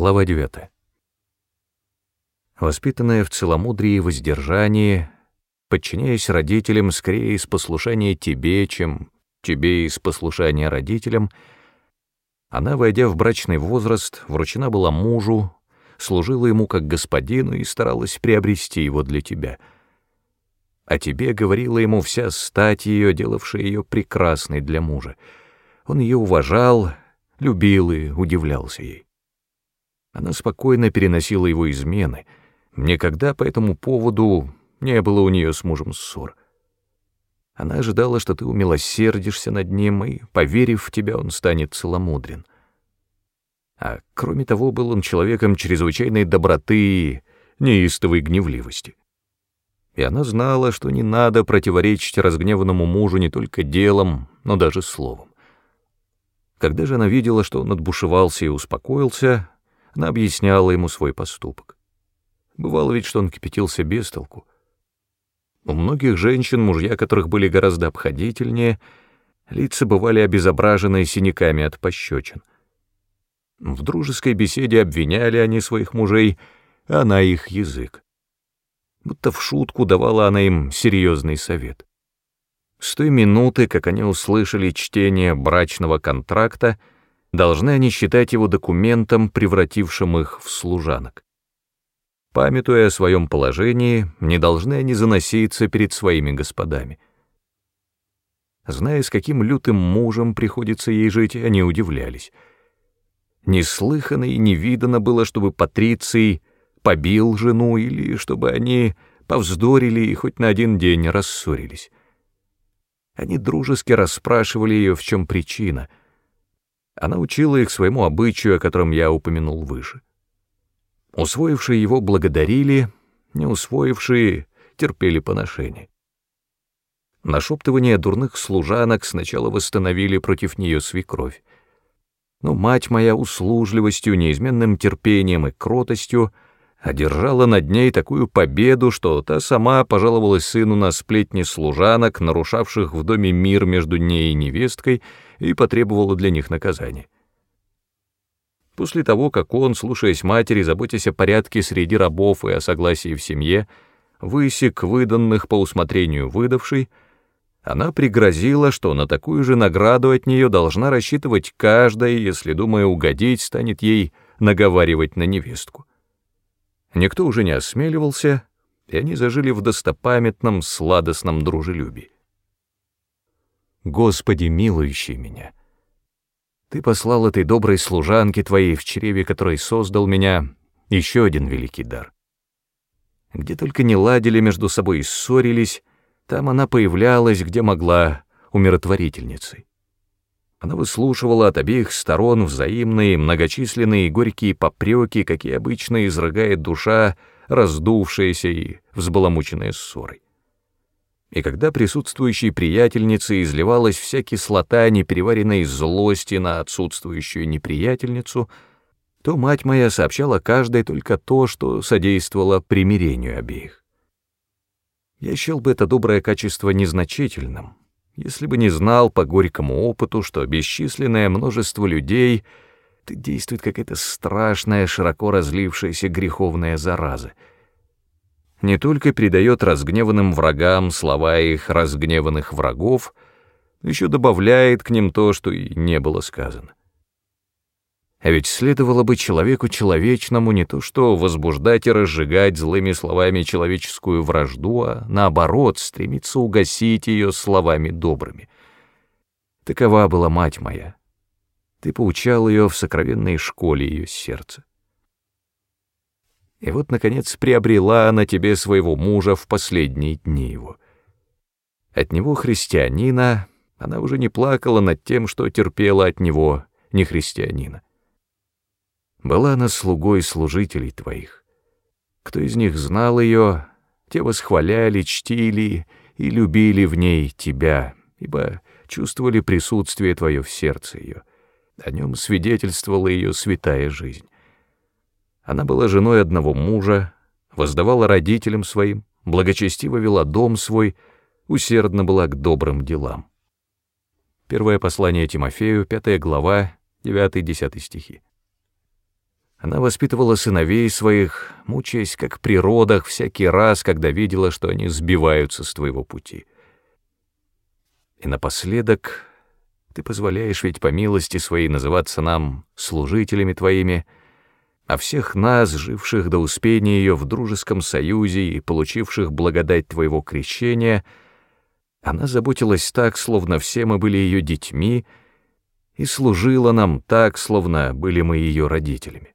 Глава 9. Воспитанная в целомудрии и воздержании, подчиняясь родителям скорее из послушания тебе, чем тебе из послушания родителям, она, войдя в брачный возраст, вручена была мужу, служила ему как господину и старалась приобрести его для тебя. А тебе говорила ему вся стать ее, делавшая ее прекрасной для мужа. Он ее уважал, любил и удивлялся ей. Она спокойно переносила его измены. Никогда по этому поводу не было у нее с мужем ссор. Она ожидала, что ты умилосердишься над ним, и, поверив в тебя, он станет целомудрен. А кроме того, был он человеком чрезвычайной доброты и неистовой гневливости. И она знала, что не надо противоречить разгневанному мужу не только делом, но даже словом. Когда же она видела, что он отбушевался и успокоился, она объясняла ему свой поступок. Бывало ведь, что он кипятился без толку. У многих женщин, мужья которых были гораздо обходительнее, лица бывали обезображены синяками от пощечин. В дружеской беседе обвиняли они своих мужей, а она их язык. Будто в шутку давала она им серьезный совет. С той минуты, как они услышали чтение брачного контракта, должны они считать его документом, превратившим их в служанок. Памятуя о своем положении, не должны они заноситься перед своими господами. Зная, с каким лютым мужем приходится ей жить, они удивлялись. Неслыханно и невиданно было, чтобы Патриций побил жену или чтобы они повздорили и хоть на один день рассорились. Они дружески расспрашивали ее, в чем причина — она учила их своему обычаю, о котором я упомянул выше. Усвоившие его благодарили, не усвоившие терпели поношение. Нашептывание дурных служанок сначала восстановили против нее свекровь. Но мать моя услужливостью, неизменным терпением и кротостью одержала над ней такую победу, что та сама пожаловалась сыну на сплетни служанок, нарушавших в доме мир между ней и невесткой, и потребовала для них наказания. После того, как он, слушаясь матери, заботясь о порядке среди рабов и о согласии в семье, высек выданных по усмотрению выдавшей, она пригрозила, что на такую же награду от нее должна рассчитывать каждая, если, думая угодить, станет ей наговаривать на невестку. Никто уже не осмеливался, и они зажили в достопамятном, сладостном дружелюбии. Господи, милующий меня! Ты послал этой доброй служанке твоей, в чреве которой создал меня, еще один великий дар. Где только не ладили между собой и ссорились, там она появлялась, где могла, умиротворительницей. Она выслушивала от обеих сторон взаимные, многочисленные горькие попреки, какие обычно изрыгает душа, раздувшаяся и взбаламученная ссорой. И когда присутствующей приятельнице изливалась вся кислота непереваренной злости на отсутствующую неприятельницу, то мать моя сообщала каждой только то, что содействовало примирению обеих. Я счел бы это доброе качество незначительным, если бы не знал по горькому опыту, что бесчисленное множество людей действует какая-то страшная, широко разлившаяся греховная зараза. Не только передает разгневанным врагам слова их разгневанных врагов, еще добавляет к ним то, что и не было сказано. А ведь следовало бы человеку человечному не то что возбуждать и разжигать злыми словами человеческую вражду, а наоборот стремиться угасить ее словами добрыми. Такова была мать моя. Ты поучал ее в сокровенной школе ее сердца. И вот, наконец, приобрела она тебе своего мужа в последние дни его. От него христианина она уже не плакала над тем, что терпела от него не христианина. Была она слугой служителей твоих. Кто из них знал ее, те восхваляли, чтили и любили в ней тебя, ибо чувствовали присутствие твое в сердце ее. О нем свидетельствовала ее святая жизнь. Она была женой одного мужа, воздавала родителям своим, благочестиво вела дом свой, усердно была к добрым делам. Первое послание Тимофею, пятая глава, 9-10 стихи. Она воспитывала сыновей своих, мучаясь как при родах всякий раз, когда видела, что они сбиваются с твоего пути. И напоследок ты позволяешь ведь по милости своей называться нам служителями твоими, а всех нас, живших до успения ее в дружеском союзе и получивших благодать твоего крещения, она заботилась так, словно все мы были ее детьми, и служила нам так, словно были мы ее родителями.